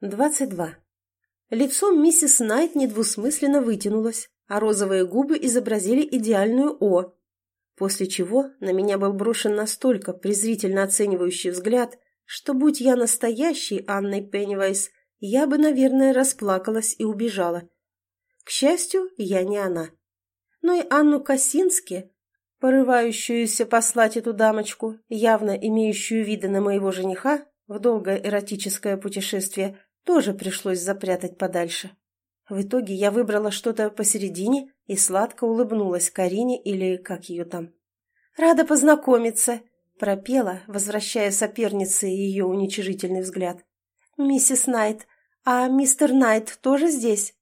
22. Лицо миссис Найт недвусмысленно вытянулось, а розовые губы изобразили идеальную «О», после чего на меня был брошен настолько презрительно оценивающий взгляд, что, будь я настоящей Анной Пеннивайс, я бы, наверное, расплакалась и убежала. К счастью, я не она. Но и Анну Косински, порывающуюся послать эту дамочку, явно имеющую виды на моего жениха, в долгое эротическое путешествие, тоже пришлось запрятать подальше. В итоге я выбрала что-то посередине и сладко улыбнулась Карине или как ее там. «Рада познакомиться», — пропела, возвращая сопернице ее уничижительный взгляд. «Миссис Найт, а мистер Найт тоже здесь?»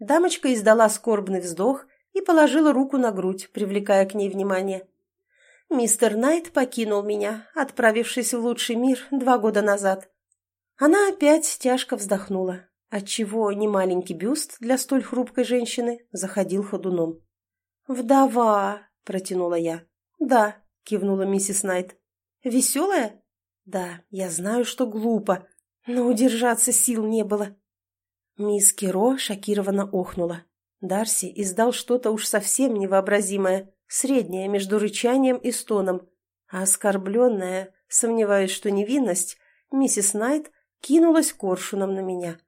Дамочка издала скорбный вздох и положила руку на грудь, привлекая к ней внимание. «Мистер Найт покинул меня, отправившись в лучший мир два года назад. Она опять тяжко вздохнула, отчего немаленький бюст для столь хрупкой женщины заходил ходуном. «Вдова!» – протянула я. «Да», – кивнула миссис Найт. «Веселая?» «Да, я знаю, что глупо, но удержаться сил не было». Мисс Киро шокированно охнула. Дарси издал что-то уж совсем невообразимое, среднее между рычанием и стоном, а оскорбленная, сомневаясь, что невинность, миссис Найт кинулась коршуном на меня.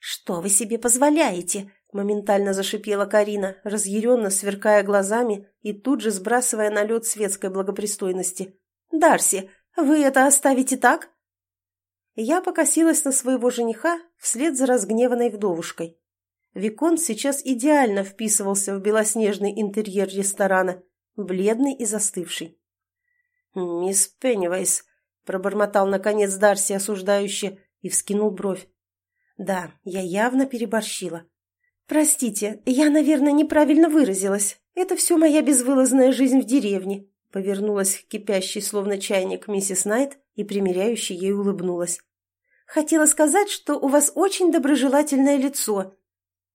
«Что вы себе позволяете?» — моментально зашипела Карина, разъяренно сверкая глазами и тут же сбрасывая на лед светской благопристойности. «Дарси, вы это оставите так?» Я покосилась на своего жениха вслед за разгневанной вдовушкой. Викон сейчас идеально вписывался в белоснежный интерьер ресторана, бледный и застывший. «Мисс Пеннивайс», — пробормотал наконец Дарси осуждающе, и вскинул бровь. Да, я явно переборщила. «Простите, я, наверное, неправильно выразилась. Это все моя безвылазная жизнь в деревне», повернулась к кипящей, словно чайник, миссис Найт и примиряюще ей улыбнулась. «Хотела сказать, что у вас очень доброжелательное лицо.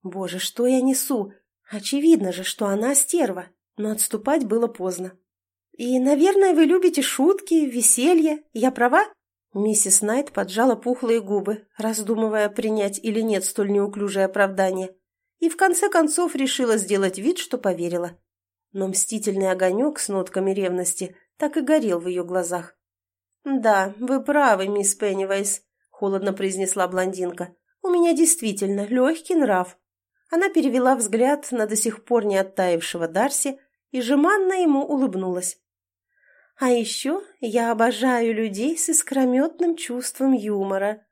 Боже, что я несу? Очевидно же, что она стерва, но отступать было поздно. И, наверное, вы любите шутки, веселье. Я права?» Миссис Найт поджала пухлые губы, раздумывая, принять или нет столь неуклюжее оправдание, и в конце концов решила сделать вид, что поверила. Но мстительный огонек с нотками ревности так и горел в ее глазах. «Да, вы правы, мисс Пеннивайс», — холодно произнесла блондинка. «У меня действительно легкий нрав». Она перевела взгляд на до сих пор не оттаившего Дарси и жеманно ему улыбнулась. А еще я обожаю людей с искрометным чувством юмора.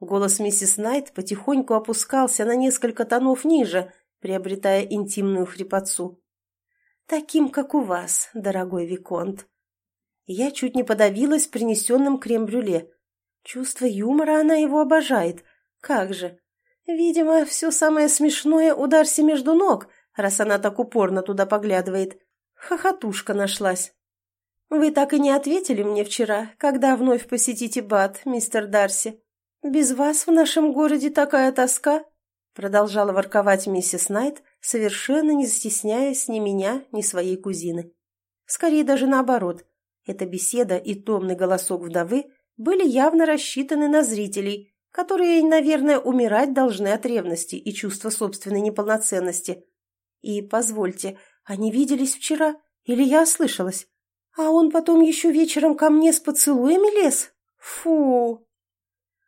Голос миссис Найт потихоньку опускался на несколько тонов ниже, приобретая интимную хрипотцу. Таким, как у вас, дорогой Виконт. Я чуть не подавилась принесенным крем-брюле. Чувство юмора она его обожает. Как же. Видимо, все самое смешное у Дарси между ног, раз она так упорно туда поглядывает. Хохотушка нашлась. «Вы так и не ответили мне вчера, когда вновь посетите Бат, мистер Дарси. Без вас в нашем городе такая тоска!» Продолжала ворковать миссис Найт, совершенно не стесняясь ни меня, ни своей кузины. Скорее даже наоборот. Эта беседа и томный голосок вдовы были явно рассчитаны на зрителей, которые, наверное, умирать должны от ревности и чувства собственной неполноценности. И, позвольте, они виделись вчера, или я ослышалась? А он потом еще вечером ко мне с поцелуями лез? Фу!»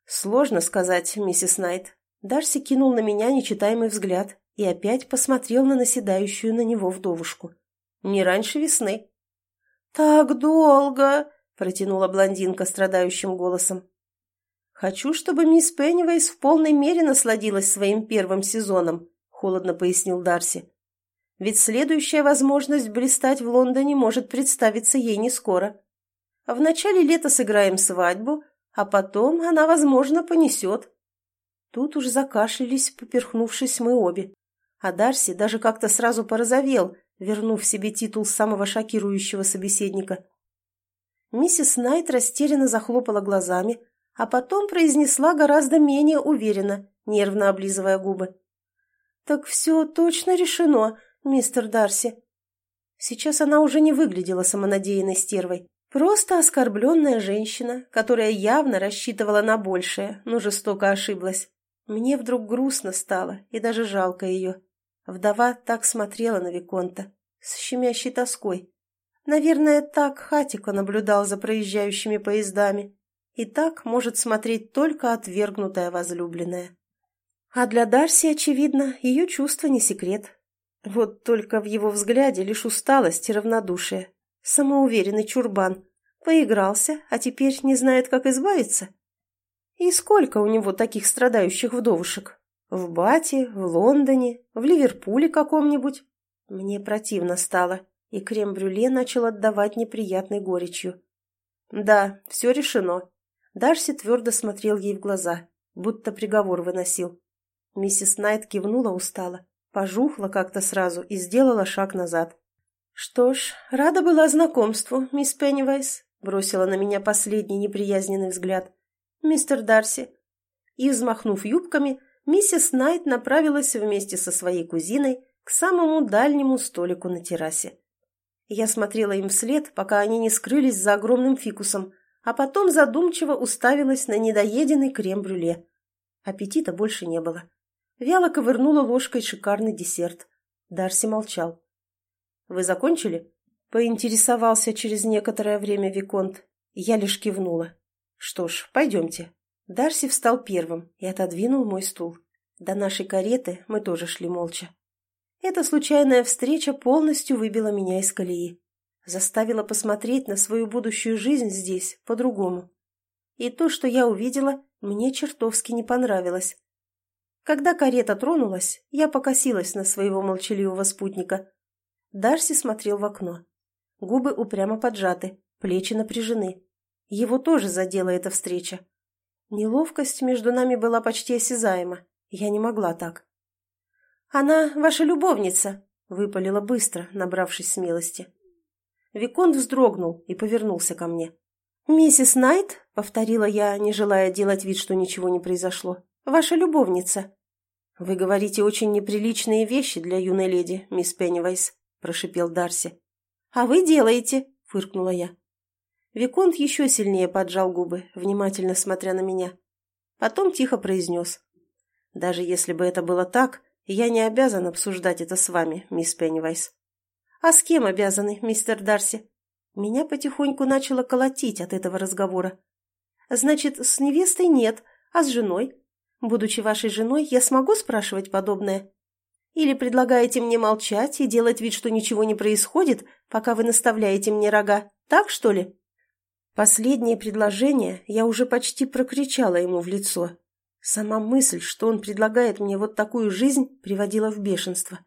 «Сложно сказать, миссис Найт». Дарси кинул на меня нечитаемый взгляд и опять посмотрел на наседающую на него вдовушку. «Не раньше весны». «Так долго!» — протянула блондинка страдающим голосом. «Хочу, чтобы мисс Пеннивейс в полной мере насладилась своим первым сезоном», — холодно пояснил Дарси ведь следующая возможность блистать в Лондоне может представиться ей не скоро. В начале лета сыграем свадьбу, а потом она, возможно, понесет. Тут уж закашлялись, поперхнувшись мы обе. А Дарси даже как-то сразу порозовел, вернув себе титул самого шокирующего собеседника. Миссис Найт растерянно захлопала глазами, а потом произнесла гораздо менее уверенно, нервно облизывая губы. «Так все точно решено, мистер Дарси». Сейчас она уже не выглядела самонадеянной стервой, Просто оскорбленная женщина, которая явно рассчитывала на большее, но жестоко ошиблась. Мне вдруг грустно стало и даже жалко ее. Вдова так смотрела на Виконта, с щемящей тоской. Наверное, так Хатико наблюдал за проезжающими поездами. И так может смотреть только отвергнутая возлюбленная. А для Дарси, очевидно, ее чувство не секрет. Вот только в его взгляде лишь усталость и равнодушие. Самоуверенный чурбан. Поигрался, а теперь не знает, как избавиться. И сколько у него таких страдающих вдовушек? В Бате, в Лондоне, в Ливерпуле каком-нибудь? Мне противно стало, и крем-брюле начал отдавать неприятной горечью. Да, все решено. Дарси твердо смотрел ей в глаза, будто приговор выносил. Миссис Найт кивнула устало, пожухла как-то сразу и сделала шаг назад. «Что ж, рада была знакомству, мисс Пеннивайс», — бросила на меня последний неприязненный взгляд. «Мистер Дарси». И, взмахнув юбками, миссис Найт направилась вместе со своей кузиной к самому дальнему столику на террасе. Я смотрела им вслед, пока они не скрылись за огромным фикусом, а потом задумчиво уставилась на недоеденный крем-брюле. Аппетита больше не было. Вяло ковырнула ложкой шикарный десерт. Дарси молчал. «Вы закончили?» — поинтересовался через некоторое время Виконт. Я лишь кивнула. «Что ж, пойдемте». Дарси встал первым и отодвинул мой стул. До нашей кареты мы тоже шли молча. Эта случайная встреча полностью выбила меня из колеи. Заставила посмотреть на свою будущую жизнь здесь по-другому. И то, что я увидела, мне чертовски не понравилось. Когда карета тронулась, я покосилась на своего молчаливого спутника. Дарси смотрел в окно. Губы упрямо поджаты, плечи напряжены. Его тоже задела эта встреча. Неловкость между нами была почти осязаема. Я не могла так. «Она ваша любовница», — выпалила быстро, набравшись смелости. Виконт вздрогнул и повернулся ко мне. «Миссис Найт», — повторила я, не желая делать вид, что ничего не произошло, — «ваша любовница». «Вы говорите очень неприличные вещи для юной леди, мисс Пеннивайс», — прошипел Дарси. «А вы делаете», — фыркнула я. Виконт еще сильнее поджал губы, внимательно смотря на меня. Потом тихо произнес. «Даже если бы это было так, я не обязан обсуждать это с вами, мисс Пеннивайс». «А с кем обязаны, мистер Дарси?» Меня потихоньку начало колотить от этого разговора. «Значит, с невестой нет, а с женой? Будучи вашей женой, я смогу спрашивать подобное?» Или предлагаете мне молчать и делать вид, что ничего не происходит, пока вы наставляете мне рога? Так, что ли?» Последнее предложение я уже почти прокричала ему в лицо. Сама мысль, что он предлагает мне вот такую жизнь, приводила в бешенство.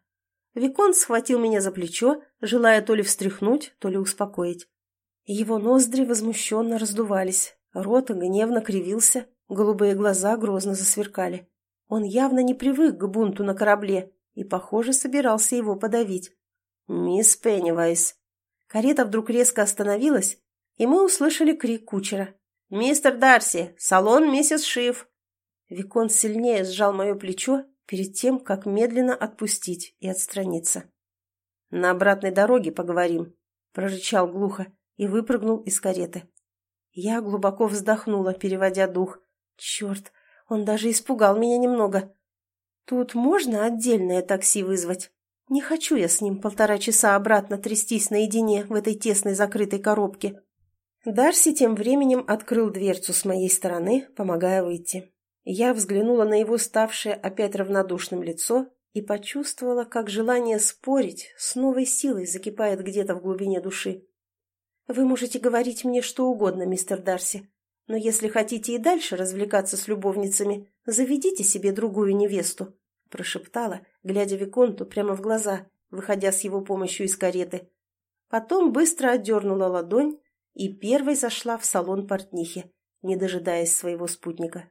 Викон схватил меня за плечо, желая то ли встряхнуть, то ли успокоить. Его ноздри возмущенно раздувались, рот гневно кривился, голубые глаза грозно засверкали. Он явно не привык к бунту на корабле и, похоже, собирался его подавить. «Мисс Пеннивайс!» Карета вдруг резко остановилась, и мы услышали крик кучера. «Мистер Дарси! Салон миссис Шиф!» Викон сильнее сжал мое плечо перед тем, как медленно отпустить и отстраниться. «На обратной дороге поговорим», — прорычал глухо и выпрыгнул из кареты. Я глубоко вздохнула, переводя дух. «Черт, он даже испугал меня немного. Тут можно отдельное такси вызвать? Не хочу я с ним полтора часа обратно трястись наедине в этой тесной закрытой коробке. Дарси тем временем открыл дверцу с моей стороны, помогая выйти. Я взглянула на его ставшее опять равнодушным лицо и почувствовала, как желание спорить с новой силой закипает где-то в глубине души. «Вы можете говорить мне что угодно, мистер Дарси, но если хотите и дальше развлекаться с любовницами, заведите себе другую невесту», — прошептала, глядя Виконту прямо в глаза, выходя с его помощью из кареты. Потом быстро отдернула ладонь и первой зашла в салон портнихи, не дожидаясь своего спутника,